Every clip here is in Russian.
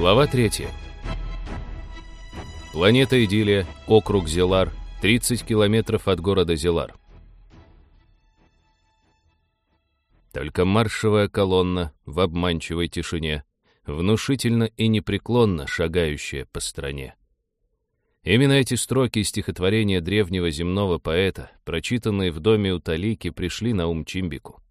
Глава 3. Планета Идиллия, округ Зелар, 30 километров от города Зелар. Только маршевая колонна в обманчивой тишине, внушительно и непреклонно шагающая по стране. Именно эти строки стихотворения древнего земного поэта, прочитанные в доме у Талики, пришли на ум Чимбику.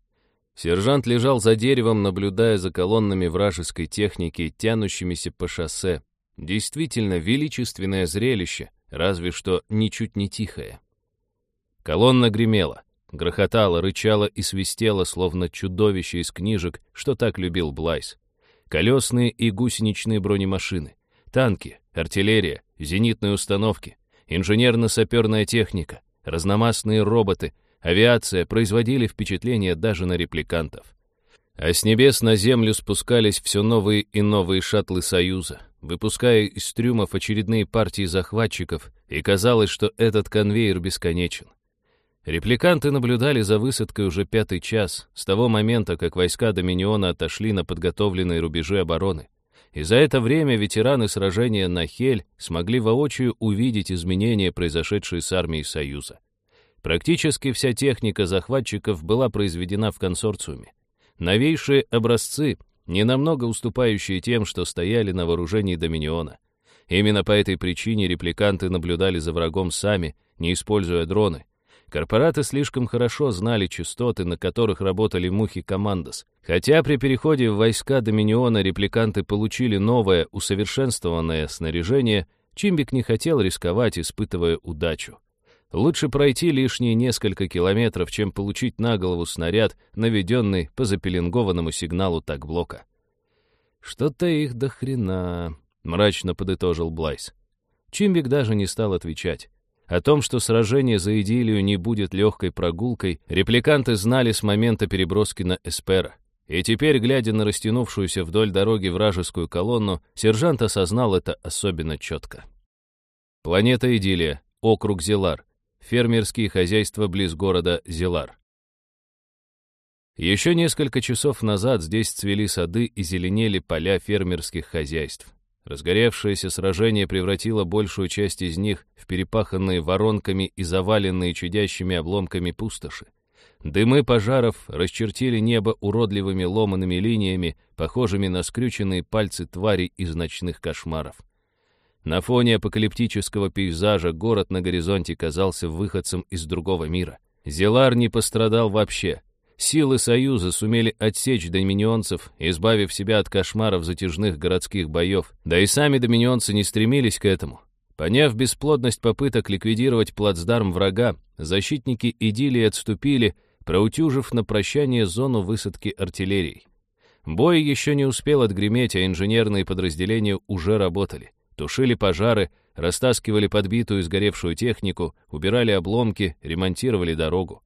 Сержант лежал за деревом, наблюдая за колоннами вражеской техники, тянущимися по шоссе. Действительно величественное зрелище, разве что ничуть не тихое. Колонна гремела, грохотала, рычала и свистела, словно чудовище из книжек, что так любил Блайс. Колесные и гусеничные бронемашины, танки, артиллерия, зенитные установки, инженерно-саперная техника, разномастные роботы — авиация производили впечатление даже на репликантов. А с небес на землю спускались все новые и новые шаттлы Союза, выпуская из трюмов очередные партии захватчиков, и казалось, что этот конвейер бесконечен. Репликанты наблюдали за высадкой уже пятый час, с того момента, как войска Доминиона отошли на подготовленные рубежи обороны. И за это время ветераны сражения на Хель смогли воочию увидеть изменения, произошедшие с армией Союза. Практически вся техника захватчиков была произведена в консорциуме. Новейшие образцы, не намного уступающие тем, что стояли на вооружении Доминиона. Именно по этой причине репликанты наблюдали за врагом сами, не используя дроны. Корпораты слишком хорошо знали частоты, на которых работали мухи Командос. Хотя при переходе в войска Доминиона репликанты получили новое, усовершенствованное снаряжение, Чимбик не хотел рисковать, испытывая удачу. Лучше пройти лишние несколько километров, чем получить на голову снаряд, наведенный по запеленгованному сигналу такблока. «Что-то их до хрена», — мрачно подытожил Блайс. Чимбик даже не стал отвечать. О том, что сражение за идиллию не будет легкой прогулкой, репликанты знали с момента переброски на Эспера. И теперь, глядя на растянувшуюся вдоль дороги вражескую колонну, сержант осознал это особенно четко. Планета Идиллия, округ Зелар, фермерские хозяйства близ города Зилар. Еще несколько часов назад здесь цвели сады и зеленели поля фермерских хозяйств. Разгоревшееся сражение превратило большую часть из них в перепаханные воронками и заваленные чудящими обломками пустоши. Дымы пожаров расчертили небо уродливыми ломаными линиями, похожими на скрюченные пальцы тварей из ночных кошмаров. На фоне апокалиптического пейзажа город на горизонте казался выходцем из другого мира. Зелар не пострадал вообще. Силы Союза сумели отсечь доминионцев, избавив себя от кошмаров затяжных городских боев. Да и сами доминионцы не стремились к этому. Поняв бесплодность попыток ликвидировать плацдарм врага, защитники идиллии отступили, проутюжив на прощание зону высадки артиллерии. Бой еще не успел отгреметь, а инженерные подразделения уже работали тушили пожары, растаскивали подбитую и сгоревшую технику, убирали обломки, ремонтировали дорогу.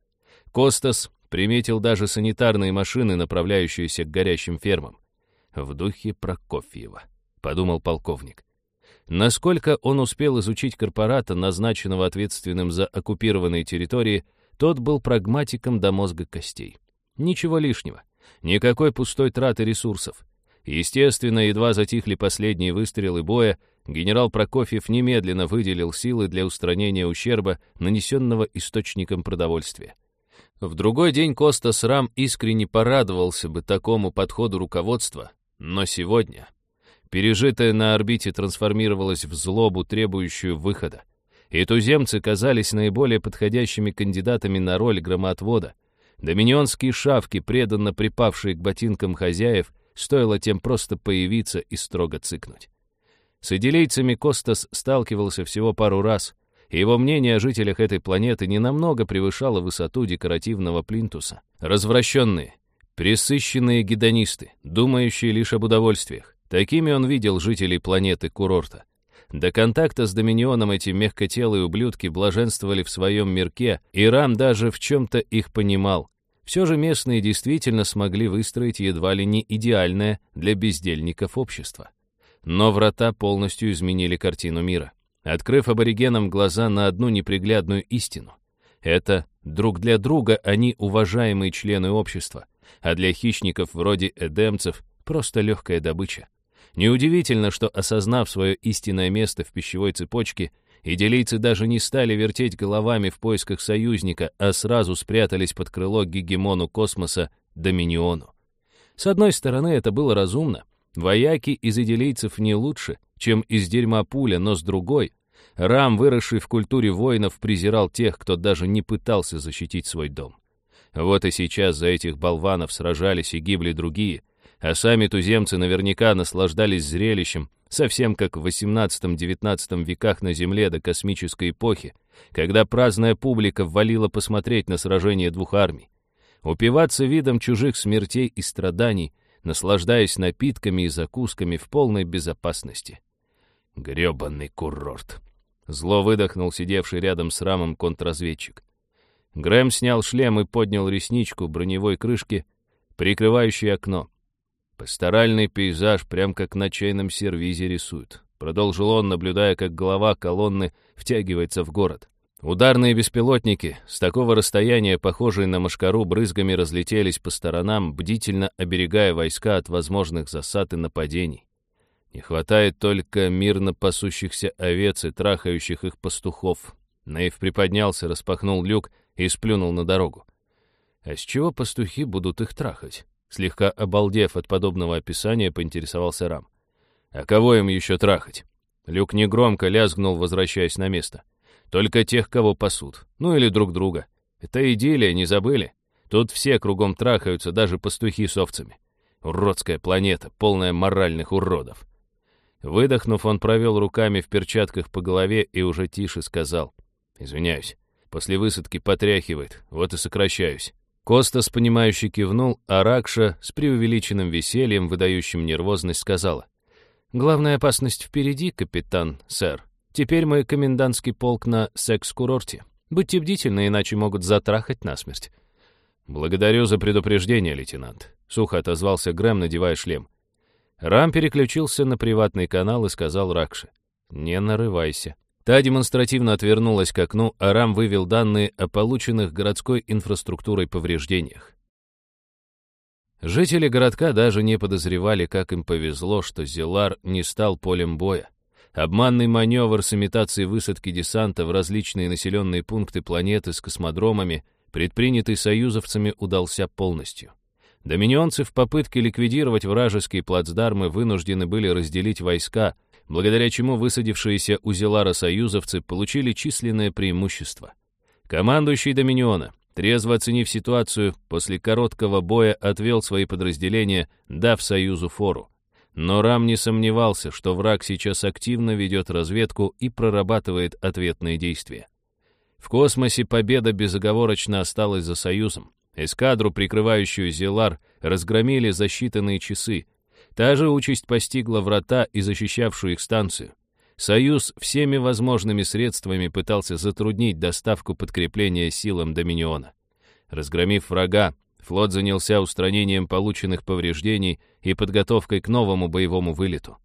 Костас приметил даже санитарные машины, направляющиеся к горящим фермам. «В духе Прокофьева», — подумал полковник. Насколько он успел изучить корпората, назначенного ответственным за оккупированные территории, тот был прагматиком до мозга костей. Ничего лишнего, никакой пустой траты ресурсов. Естественно, едва затихли последние выстрелы боя, генерал Прокофьев немедленно выделил силы для устранения ущерба, нанесенного источником продовольствия. В другой день Костас Рам искренне порадовался бы такому подходу руководства, но сегодня пережитое на орбите трансформировалось в злобу, требующую выхода. И туземцы казались наиболее подходящими кандидатами на роль громоотвода. Доминионские шавки, преданно припавшие к ботинкам хозяев, стоило тем просто появиться и строго цыкнуть. С идилейцами Костас сталкивался всего пару раз, и его мнение о жителях этой планеты ненамного превышало высоту декоративного плинтуса. Развращенные, пресыщенные гедонисты, думающие лишь об удовольствиях. Такими он видел жителей планеты курорта. До контакта с Доминионом эти мягкотелые ублюдки блаженствовали в своем мирке, и Рам даже в чем-то их понимал. Все же местные действительно смогли выстроить едва ли не идеальное для бездельников общество. Но врата полностью изменили картину мира, открыв аборигенам глаза на одну неприглядную истину. Это друг для друга они уважаемые члены общества, а для хищников вроде эдемцев просто легкая добыча. Неудивительно, что, осознав свое истинное место в пищевой цепочке, идилийцы даже не стали вертеть головами в поисках союзника, а сразу спрятались под крыло гегемону космоса Доминиону. С одной стороны, это было разумно. Вояки из идилийцев не лучше, чем из дерьма пуля, но с другой, Рам, выросший в культуре воинов, презирал тех, кто даже не пытался защитить свой дом. Вот и сейчас за этих болванов сражались и гибли другие, а сами туземцы наверняка наслаждались зрелищем, совсем как в XVIII-XIX веках на Земле до космической эпохи, когда праздная публика ввалила посмотреть на сражение двух армий. Упиваться видом чужих смертей и страданий, наслаждаясь напитками и закусками в полной безопасности. Грёбаный курорт. Зло выдохнул сидевший рядом с рамом контрразведчик. Грэм снял шлем и поднял ресничку броневой крышки, прикрывающей окно. Пасторальный пейзаж, прям как на чайном сервизе рисуют. Продолжил он, наблюдая, как голова колонны втягивается в город. Ударные беспилотники, с такого расстояния, похожие на машкару, брызгами разлетелись по сторонам, бдительно оберегая войска от возможных засад и нападений. Не хватает только мирно пасущихся овец и трахающих их пастухов. Наив приподнялся, распахнул люк и сплюнул на дорогу. А с чего пастухи будут их трахать? Слегка обалдев от подобного описания, поинтересовался Рам. А кого им еще трахать? Люк негромко лязгнул, возвращаясь на место. Только тех, кого пасут. Ну или друг друга. Это идиллия, не забыли? Тут все кругом трахаются, даже пастухи с овцами. Уродская планета, полная моральных уродов. Выдохнув, он провел руками в перчатках по голове и уже тише сказал. «Извиняюсь, после высадки потряхивает, вот и сокращаюсь». Костас, понимающе кивнул, а Ракша с преувеличенным весельем, выдающим нервозность, сказала. «Главная опасность впереди, капитан, сэр. Теперь мы комендантский полк на секс-курорте. Будьте бдительны, иначе могут затрахать насмерть». «Благодарю за предупреждение, лейтенант», — сухо отозвался Грэм, надевая шлем. Рам переключился на приватный канал и сказал Ракше, «Не нарывайся». Та демонстративно отвернулась к окну, а Рам вывел данные о полученных городской инфраструктурой повреждениях. Жители городка даже не подозревали, как им повезло, что Зелар не стал полем боя. Обманный маневр с имитацией высадки десанта в различные населенные пункты планеты с космодромами, предпринятый союзовцами, удался полностью. Доминионцы в попытке ликвидировать вражеские плацдармы вынуждены были разделить войска, благодаря чему высадившиеся у Зелара союзовцы получили численное преимущество. Командующий Доминиона, трезво оценив ситуацию, после короткого боя отвел свои подразделения, дав союзу фору. Но Рам не сомневался, что враг сейчас активно ведет разведку и прорабатывает ответные действия. В космосе победа безоговорочно осталась за союзом. Эскадру, прикрывающую Зелар, разгромили за считанные часы. Та же участь постигла врата и защищавшую их станцию. Союз всеми возможными средствами пытался затруднить доставку подкрепления силам Доминиона. Разгромив врага, флот занялся устранением полученных повреждений и подготовкой к новому боевому вылету.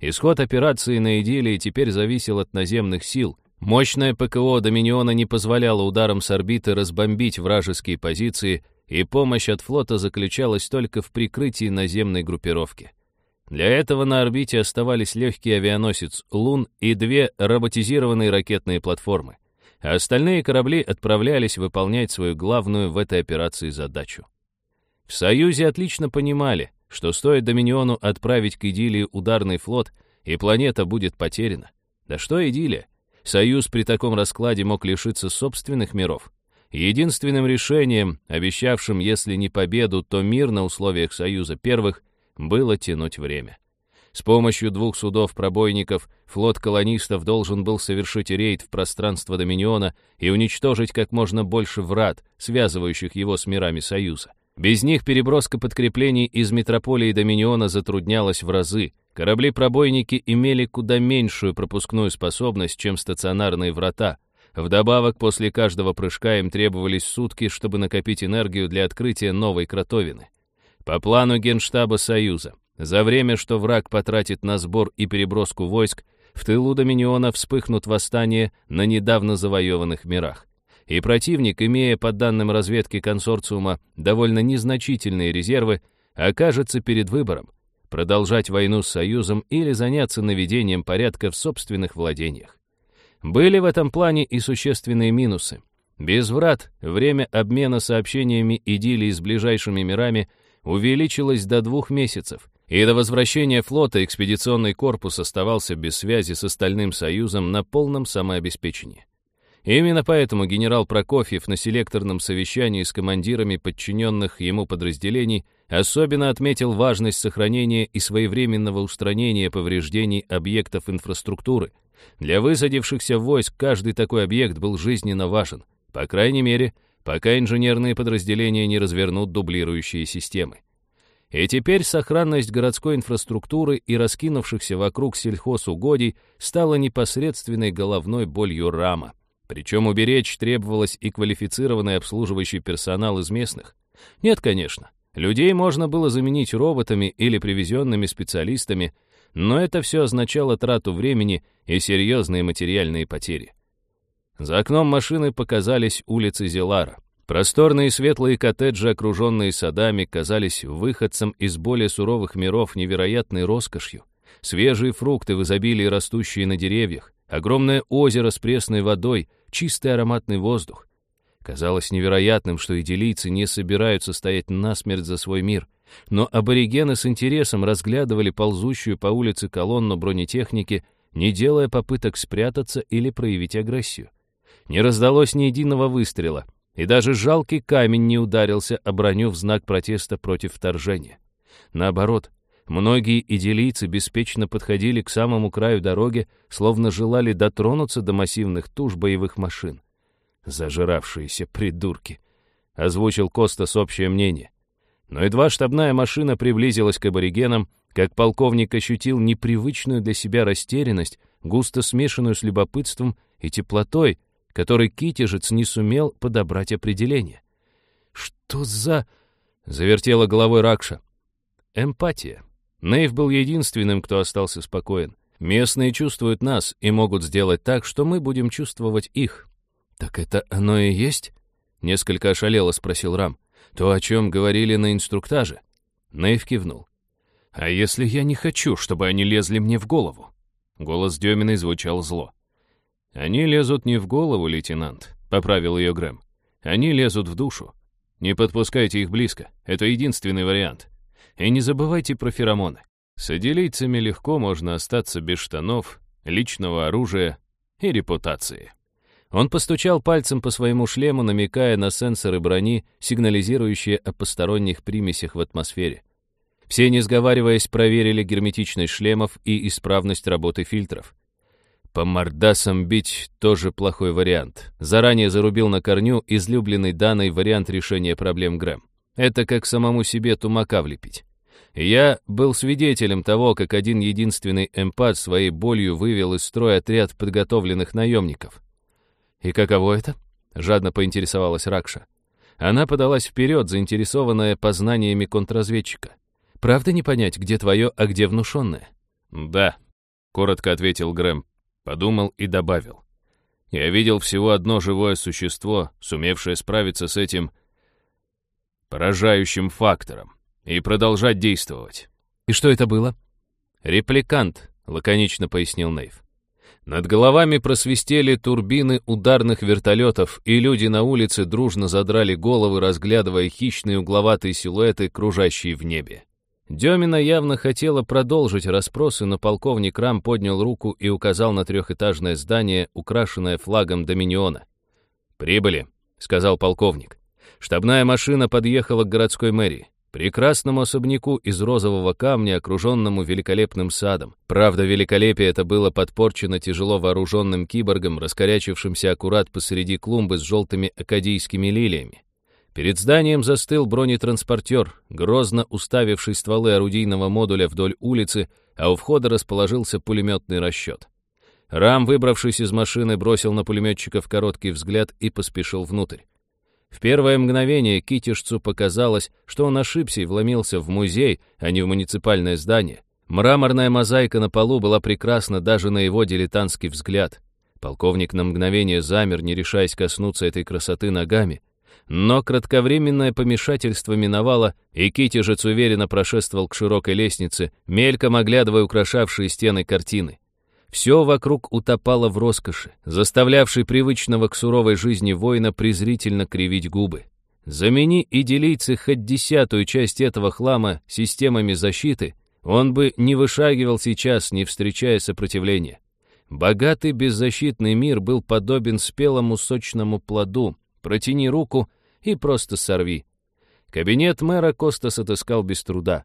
Исход операции на Идилии теперь зависел от наземных сил, Мощное ПКО Доминиона не позволяло ударам с орбиты разбомбить вражеские позиции, и помощь от флота заключалась только в прикрытии наземной группировки. Для этого на орбите оставались легкий авианосец «Лун» и две роботизированные ракетные платформы, а остальные корабли отправлялись выполнять свою главную в этой операции задачу. В Союзе отлично понимали, что стоит Доминиону отправить к Идилии ударный флот, и планета будет потеряна. Да что Идилия? Союз при таком раскладе мог лишиться собственных миров. Единственным решением, обещавшим, если не победу, то мир на условиях Союза первых, было тянуть время. С помощью двух судов-пробойников флот колонистов должен был совершить рейд в пространство Доминиона и уничтожить как можно больше врат, связывающих его с мирами Союза. Без них переброска подкреплений из метрополии Доминиона затруднялась в разы, Корабли-пробойники имели куда меньшую пропускную способность, чем стационарные врата. Вдобавок, после каждого прыжка им требовались сутки, чтобы накопить энергию для открытия новой кротовины. По плану Генштаба Союза, за время, что враг потратит на сбор и переброску войск, в тылу Доминиона вспыхнут восстания на недавно завоеванных мирах. И противник, имея по данным разведки консорциума довольно незначительные резервы, окажется перед выбором продолжать войну с Союзом или заняться наведением порядка в собственных владениях. Были в этом плане и существенные минусы. Без врат время обмена сообщениями идиллии с ближайшими мирами увеличилось до двух месяцев, и до возвращения флота экспедиционный корпус оставался без связи с остальным Союзом на полном самообеспечении. Именно поэтому генерал Прокофьев на селекторном совещании с командирами подчиненных ему подразделений особенно отметил важность сохранения и своевременного устранения повреждений объектов инфраструктуры. Для высадившихся войск каждый такой объект был жизненно важен, по крайней мере, пока инженерные подразделения не развернут дублирующие системы. И теперь сохранность городской инфраструктуры и раскинувшихся вокруг сельхозугодий стала непосредственной головной болью Рама. Причем уберечь требовалось и квалифицированный обслуживающий персонал из местных. Нет, конечно, людей можно было заменить роботами или привезенными специалистами, но это все означало трату времени и серьезные материальные потери. За окном машины показались улицы Зелара. Просторные светлые коттеджи, окруженные садами, казались выходцем из более суровых миров невероятной роскошью. Свежие фрукты в изобилии, растущие на деревьях, огромное озеро с пресной водой — чистый ароматный воздух. Казалось невероятным, что идиллийцы не собираются стоять насмерть за свой мир, но аборигены с интересом разглядывали ползущую по улице колонну бронетехники, не делая попыток спрятаться или проявить агрессию. Не раздалось ни единого выстрела, и даже жалкий камень не ударился о броню в знак протеста против вторжения. Наоборот, Многие идиллийцы беспечно подходили к самому краю дороги, словно желали дотронуться до массивных туш боевых машин. «Зажиравшиеся придурки!» — озвучил Костас общее мнение. Но едва штабная машина приблизилась к аборигенам, как полковник ощутил непривычную для себя растерянность, густо смешанную с любопытством и теплотой, которой китежец не сумел подобрать определение. «Что за...» — завертела головой Ракша. «Эмпатия», Нейв был единственным, кто остался спокоен. Местные чувствуют нас и могут сделать так, что мы будем чувствовать их. «Так это оно и есть?» — несколько ошалело спросил Рам. «То, о чем говорили на инструктаже?» Нейв кивнул. «А если я не хочу, чтобы они лезли мне в голову?» Голос Деминой звучал зло. «Они лезут не в голову, лейтенант», — поправил ее Грэм. «Они лезут в душу. Не подпускайте их близко. Это единственный вариант. И не забывайте про феромоны. С аделийцами легко можно остаться без штанов, личного оружия и репутации. Он постучал пальцем по своему шлему, намекая на сенсоры брони, сигнализирующие о посторонних примесях в атмосфере. Все, не сговариваясь, проверили герметичность шлемов и исправность работы фильтров. По мордасам бить тоже плохой вариант. Заранее зарубил на корню излюбленный данный вариант решения проблем Грэм. Это как самому себе тумака влепить. Я был свидетелем того, как один единственный эмпат своей болью вывел из строя отряд подготовленных наемников. «И каково это?» — жадно поинтересовалась Ракша. Она подалась вперед, заинтересованная познаниями контрразведчика. «Правда не понять, где твое, а где внушенное?» «Да», — коротко ответил Грэм, подумал и добавил. «Я видел всего одно живое существо, сумевшее справиться с этим поражающим фактором и продолжать действовать. И что это было? Репликант, лаконично пояснил Нейв. Над головами просвистели турбины ударных вертолетов, и люди на улице дружно задрали головы, разглядывая хищные угловатые силуэты, кружащие в небе. Демина явно хотела продолжить расспросы, но полковник Рам поднял руку и указал на трехэтажное здание, украшенное флагом Доминиона. «Прибыли», — сказал полковник. Штабная машина подъехала к городской мэрии. Прекрасному особняку из розового камня, окруженному великолепным садом. Правда, великолепие это было подпорчено тяжело вооруженным киборгом, раскорячившимся аккурат посреди клумбы с желтыми акадийскими лилиями. Перед зданием застыл бронетранспортер, грозно уставивший стволы орудийного модуля вдоль улицы, а у входа расположился пулеметный расчет. Рам, выбравшись из машины, бросил на пулеметчиков короткий взгляд и поспешил внутрь. В первое мгновение Китишцу показалось, что он ошибся и вломился в музей, а не в муниципальное здание. Мраморная мозаика на полу была прекрасна даже на его дилетантский взгляд. Полковник на мгновение замер, не решаясь коснуться этой красоты ногами. Но кратковременное помешательство миновало, и Китежец уверенно прошествовал к широкой лестнице, мельком оглядывая украшавшие стены картины. Все вокруг утопало в роскоши, заставлявшей привычного к суровой жизни воина презрительно кривить губы. Замени идиллийцы хоть десятую часть этого хлама системами защиты, он бы не вышагивал сейчас, не встречая сопротивления. Богатый беззащитный мир был подобен спелому сочному плоду. Протяни руку и просто сорви. Кабинет мэра Костас отыскал без труда.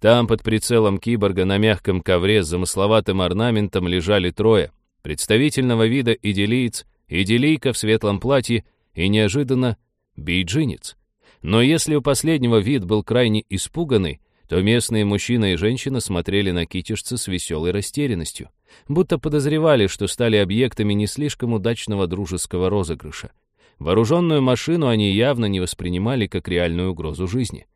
Там под прицелом киборга на мягком ковре с замысловатым орнаментом лежали трое. Представительного вида идиллиец, идиллийка в светлом платье и неожиданно бейджинец. Но если у последнего вид был крайне испуганный, то местные мужчина и женщина смотрели на китишца с веселой растерянностью, будто подозревали, что стали объектами не слишком удачного дружеского розыгрыша. Вооруженную машину они явно не воспринимали как реальную угрозу жизни.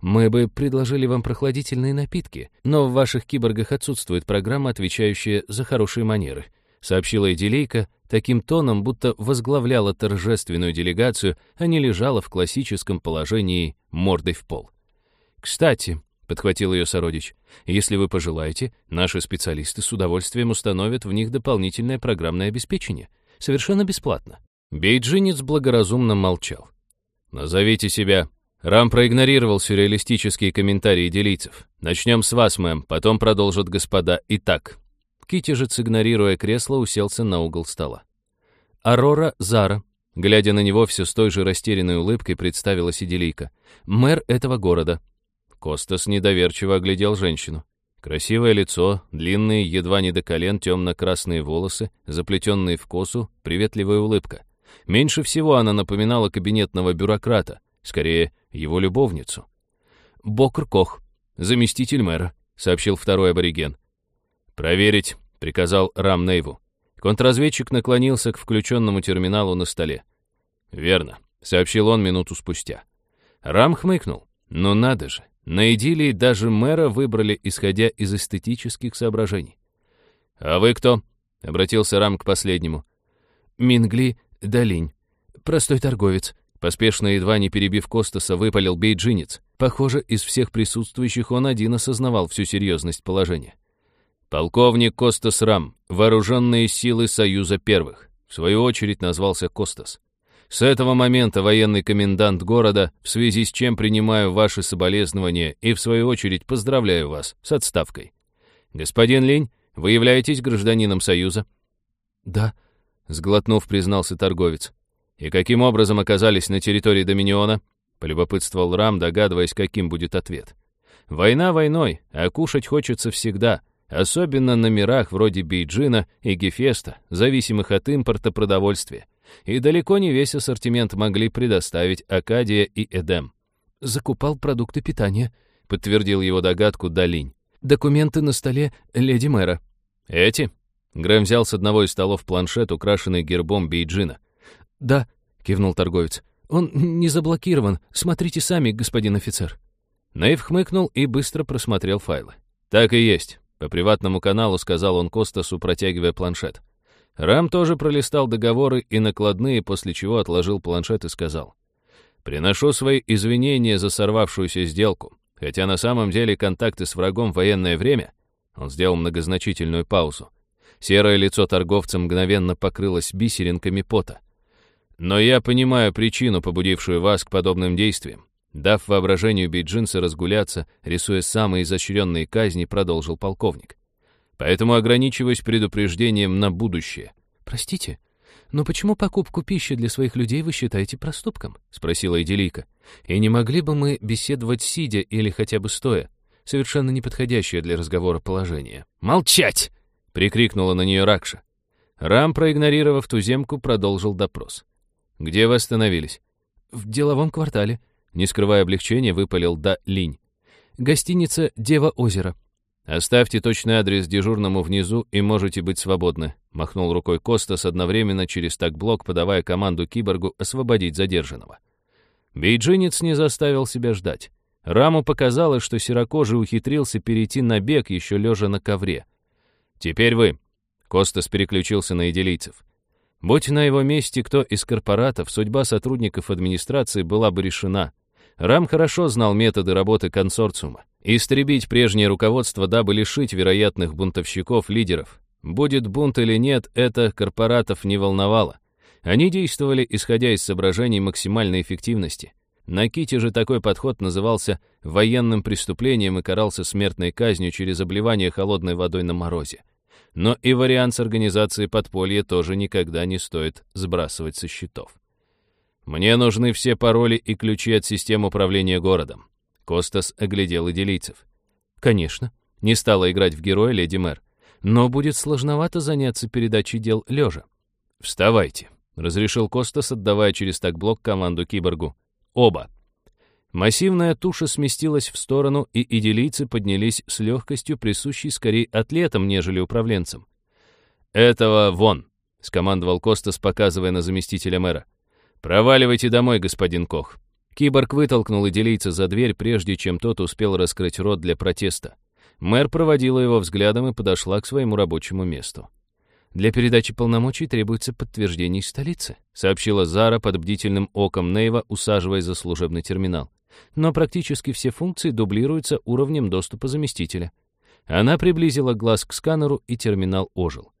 «Мы бы предложили вам прохладительные напитки, но в ваших киборгах отсутствует программа, отвечающая за хорошие манеры», сообщила Эдилейка таким тоном, будто возглавляла торжественную делегацию, а не лежала в классическом положении мордой в пол. «Кстати», — подхватил ее сородич, «если вы пожелаете, наши специалисты с удовольствием установят в них дополнительное программное обеспечение. Совершенно бесплатно». Бейджинец благоразумно молчал. «Назовите себя». Рам проигнорировал сюрреалистические комментарии делийцев. «Начнем с вас, мэм, потом продолжат господа. Итак». Китежец, игнорируя кресло, уселся на угол стола. «Арора Зара», глядя на него все с той же растерянной улыбкой, представила Сиделийка. «Мэр этого города». Костас недоверчиво оглядел женщину. Красивое лицо, длинные, едва не до колен, темно-красные волосы, заплетенные в косу, приветливая улыбка. Меньше всего она напоминала кабинетного бюрократа, скорее, его любовницу. «Бокр Кох, заместитель мэра», — сообщил второй абориген. «Проверить», — приказал Рам Нейву. Контрразведчик наклонился к включенному терминалу на столе. «Верно», — сообщил он минуту спустя. Рам хмыкнул. «Ну надо же, на идиллии даже мэра выбрали, исходя из эстетических соображений. «А вы кто?» — обратился Рам к последнему. «Мингли Долинь. Простой торговец». Поспешно, едва не перебив Костаса, выпалил бейджинец. Похоже, из всех присутствующих он один осознавал всю серьезность положения. «Полковник Костас Рам, вооруженные силы Союза Первых», в свою очередь назвался Костас. С этого момента военный комендант города, в связи с чем принимаю ваши соболезнования и, в свою очередь, поздравляю вас с отставкой. Господин Линь, вы являетесь гражданином Союза?» «Да», — сглотнув, признался торговец. «И каким образом оказались на территории Доминиона?» — полюбопытствовал Рам, догадываясь, каким будет ответ. «Война войной, а кушать хочется всегда, особенно на мирах вроде Бейджина и Гефеста, зависимых от импорта продовольствия и далеко не весь ассортимент могли предоставить Акадия и Эдем. «Закупал продукты питания», — подтвердил его догадку Долинь. «Документы на столе леди мэра». «Эти?» — Грэм взял с одного из столов планшет, украшенный гербом Бейджина. «Да», — кивнул торговец. «Он не заблокирован. Смотрите сами, господин офицер». Нейв хмыкнул и быстро просмотрел файлы. «Так и есть», — по приватному каналу сказал он Костасу, протягивая планшет. Рам тоже пролистал договоры и накладные, после чего отложил планшет и сказал. «Приношу свои извинения за сорвавшуюся сделку, хотя на самом деле контакты с врагом в военное время...» Он сделал многозначительную паузу. Серое лицо торговца мгновенно покрылось бисеринками пота. «Но я понимаю причину, побудившую вас к подобным действиям». Дав воображению Бейджинса разгуляться, рисуя самые изощренные казни, продолжил полковник. Поэтому ограничиваюсь предупреждением на будущее. «Простите, но почему покупку пищи для своих людей вы считаете проступком?» — спросила Эделика. «И не могли бы мы беседовать сидя или хотя бы стоя? Совершенно неподходящее для разговора положение». «Молчать!» — прикрикнула на нее Ракша. Рам, проигнорировав туземку, продолжил допрос. «Где вы остановились?» «В деловом квартале», — не скрывая облегчения, выпалил Да Линь. «Гостиница «Дева озера». «Оставьте точный адрес дежурному внизу и можете быть свободны», махнул рукой Костас одновременно через так-блок, подавая команду киборгу освободить задержанного. Бейджинец не заставил себя ждать. Раму показалось, что серокожий ухитрился перейти на бег, еще лежа на ковре. «Теперь вы». Костас переключился на идилийцев. Будь на его месте кто из корпоратов, судьба сотрудников администрации была бы решена. Рам хорошо знал методы работы консорциума. Истребить прежнее руководство, дабы лишить вероятных бунтовщиков лидеров. Будет бунт или нет, это корпоратов не волновало. Они действовали, исходя из соображений максимальной эффективности. На Ките же такой подход назывался военным преступлением и карался смертной казнью через обливание холодной водой на морозе. Но и вариант с организацией подполья тоже никогда не стоит сбрасывать со счетов. «Мне нужны все пароли и ключи от систем управления городом». Костас оглядел идилийцев. «Конечно. Не стала играть в героя леди мэр. Но будет сложновато заняться передачей дел лежа». «Вставайте», — разрешил Костас, отдавая через так-блок команду киборгу. Оба. Массивная туша сместилась в сторону, и идилийцы поднялись с легкостью, присущей скорее атлетам, нежели управленцам. «Этого вон!» — скомандовал Костас, показывая на заместителя мэра. «Проваливайте домой, господин Кох». Киборг вытолкнул идилийца за дверь, прежде чем тот успел раскрыть рот для протеста. Мэр проводила его взглядом и подошла к своему рабочему месту. «Для передачи полномочий требуется подтверждение из столицы», сообщила Зара под бдительным оком Нейва, усаживаясь за служебный терминал. «Но практически все функции дублируются уровнем доступа заместителя». Она приблизила глаз к сканеру, и терминал ожил.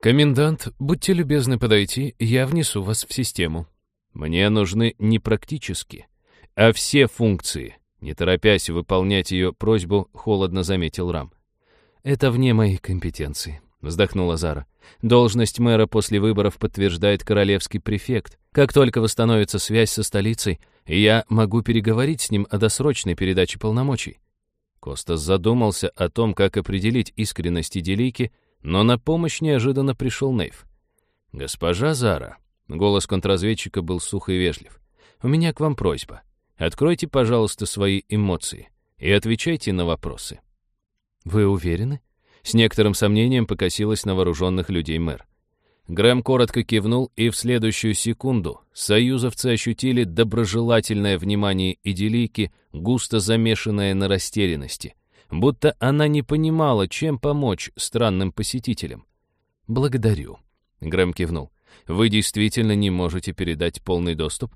«Комендант, будьте любезны подойти, я внесу вас в систему». «Мне нужны не практически, а все функции», не торопясь выполнять ее просьбу, холодно заметил Рам. «Это вне моей компетенции», — вздохнула Зара. «Должность мэра после выборов подтверждает королевский префект. Как только восстановится связь со столицей, я могу переговорить с ним о досрочной передаче полномочий». Костас задумался о том, как определить искренность Иделики, но на помощь неожиданно пришел Нейв. «Госпожа Зара», — голос контрразведчика был сух и вежлив, — «у меня к вам просьба. Откройте, пожалуйста, свои эмоции и отвечайте на вопросы». «Вы уверены?» С некоторым сомнением покосилась на вооруженных людей мэр. Грэм коротко кивнул, и в следующую секунду союзовцы ощутили доброжелательное внимание идиллийки, густо замешанное на растерянности, будто она не понимала, чем помочь странным посетителям. «Благодарю», — Грэм кивнул. «Вы действительно не можете передать полный доступ?»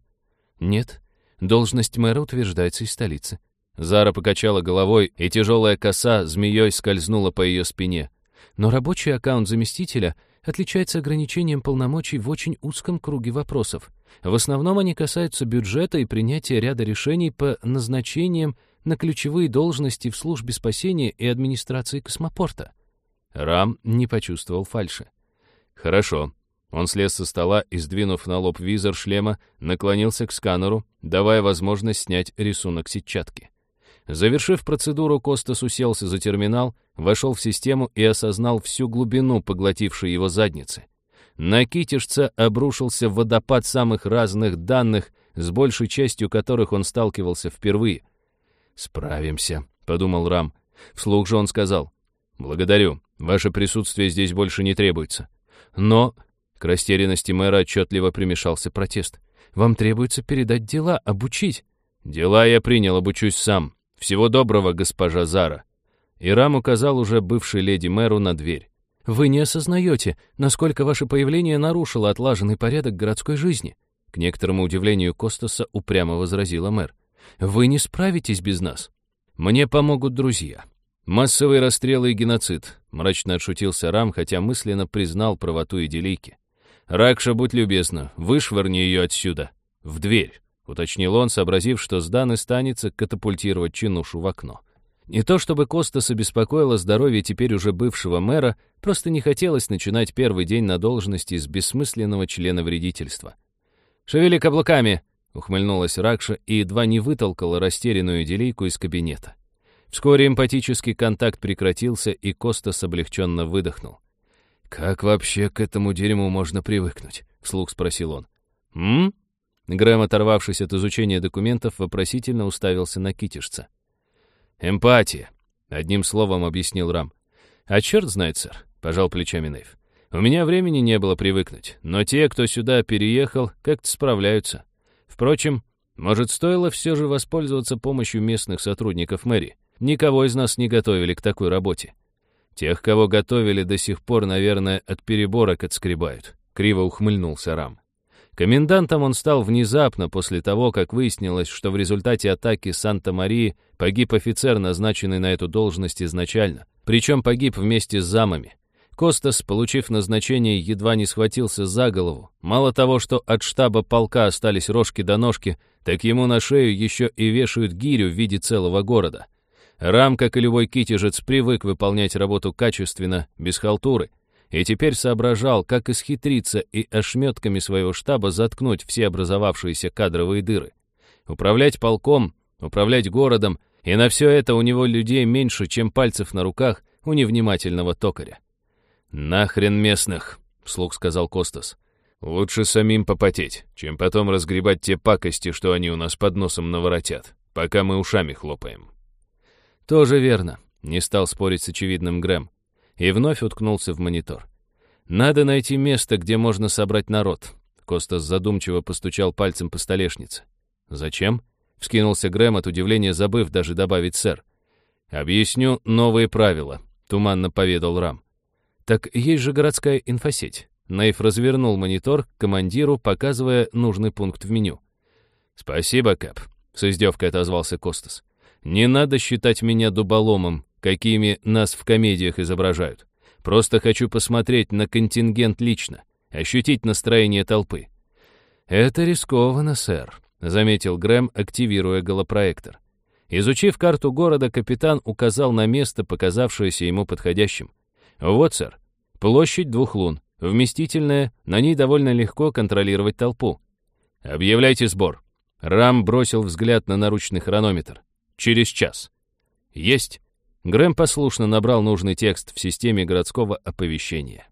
«Нет. Должность мэра утверждается из столицы. Зара покачала головой, и тяжелая коса змеей скользнула по ее спине. Но рабочий аккаунт заместителя отличается ограничением полномочий в очень узком круге вопросов. В основном они касаются бюджета и принятия ряда решений по назначениям на ключевые должности в службе спасения и администрации космопорта. Рам не почувствовал фальши. «Хорошо». Он слез со стола и, сдвинув на лоб визор шлема, наклонился к сканеру, давая возможность снять рисунок сетчатки. Завершив процедуру, Костас уселся за терминал, вошел в систему и осознал всю глубину поглотившей его задницы. На китежца обрушился водопад самых разных данных, с большей частью которых он сталкивался впервые. «Справимся», — подумал Рам. Вслух же он сказал. «Благодарю. Ваше присутствие здесь больше не требуется». Но к растерянности мэра отчетливо примешался протест. «Вам требуется передать дела, обучить». «Дела я принял, обучусь сам. «Всего доброго, госпожа Зара». Ирам указал уже бывшей леди-мэру на дверь. «Вы не осознаете, насколько ваше появление нарушило отлаженный порядок городской жизни», к некоторому удивлению Костаса упрямо возразила мэр. «Вы не справитесь без нас. Мне помогут друзья. Массовые расстрелы и геноцид», мрачно отшутился Рам, хотя мысленно признал правоту идиллийки. «Ракша, будь любезна, вышвырни ее отсюда. В дверь». — уточнил он, сообразив, что сдан станется катапультировать чинушу в окно. Не то чтобы Костас обеспокоило здоровье теперь уже бывшего мэра, просто не хотелось начинать первый день на должности с бессмысленного члена вредительства. «Шевели каблуками!» — ухмыльнулась Ракша и едва не вытолкала растерянную делейку из кабинета. Вскоре эмпатический контакт прекратился, и Костас облегченно выдохнул. «Как вообще к этому дерьму можно привыкнуть?» — вслух спросил он. «М?» Грэм, оторвавшись от изучения документов, вопросительно уставился на китишца. «Эмпатия», — одним словом объяснил Рам. «А черт знает, сэр», — пожал плечами Нейв. «У меня времени не было привыкнуть, но те, кто сюда переехал, как-то справляются. Впрочем, может, стоило все же воспользоваться помощью местных сотрудников мэрии. Никого из нас не готовили к такой работе. Тех, кого готовили, до сих пор, наверное, от переборок отскребают. криво ухмыльнулся Рам. Комендантом он стал внезапно после того, как выяснилось, что в результате атаки Санта-Марии погиб офицер, назначенный на эту должность изначально. Причем погиб вместе с замами. Костас, получив назначение, едва не схватился за голову. Мало того, что от штаба полка остались рожки до ножки, так ему на шею еще и вешают гирю в виде целого города. Рам, как и любой китежец, привык выполнять работу качественно, без халтуры — и теперь соображал, как исхитриться и ошметками своего штаба заткнуть все образовавшиеся кадровые дыры. Управлять полком, управлять городом, и на все это у него людей меньше, чем пальцев на руках у невнимательного токаря. «Нахрен местных!» — вслух сказал Костас. «Лучше самим попотеть, чем потом разгребать те пакости, что они у нас под носом наворотят, пока мы ушами хлопаем». «Тоже верно», — не стал спорить с очевидным Грэм и вновь уткнулся в монитор. «Надо найти место, где можно собрать народ». Костас задумчиво постучал пальцем по столешнице. «Зачем?» — вскинулся Грэм от удивления, забыв даже добавить «сэр». «Объясню новые правила», — туманно поведал Рам. «Так есть же городская инфосеть». Нейф развернул монитор к командиру, показывая нужный пункт в меню. «Спасибо, Кэп», — с издевкой отозвался Костас. «Не надо считать меня дуболомом какими нас в комедиях изображают. Просто хочу посмотреть на контингент лично, ощутить настроение толпы». «Это рискованно, сэр», — заметил Грэм, активируя голопроектор. Изучив карту города, капитан указал на место, показавшееся ему подходящим. «Вот, сэр, площадь двух лун, вместительная, на ней довольно легко контролировать толпу. Объявляйте сбор». Рам бросил взгляд на наручный хронометр. «Через час». «Есть». Грэм послушно набрал нужный текст в системе городского оповещения.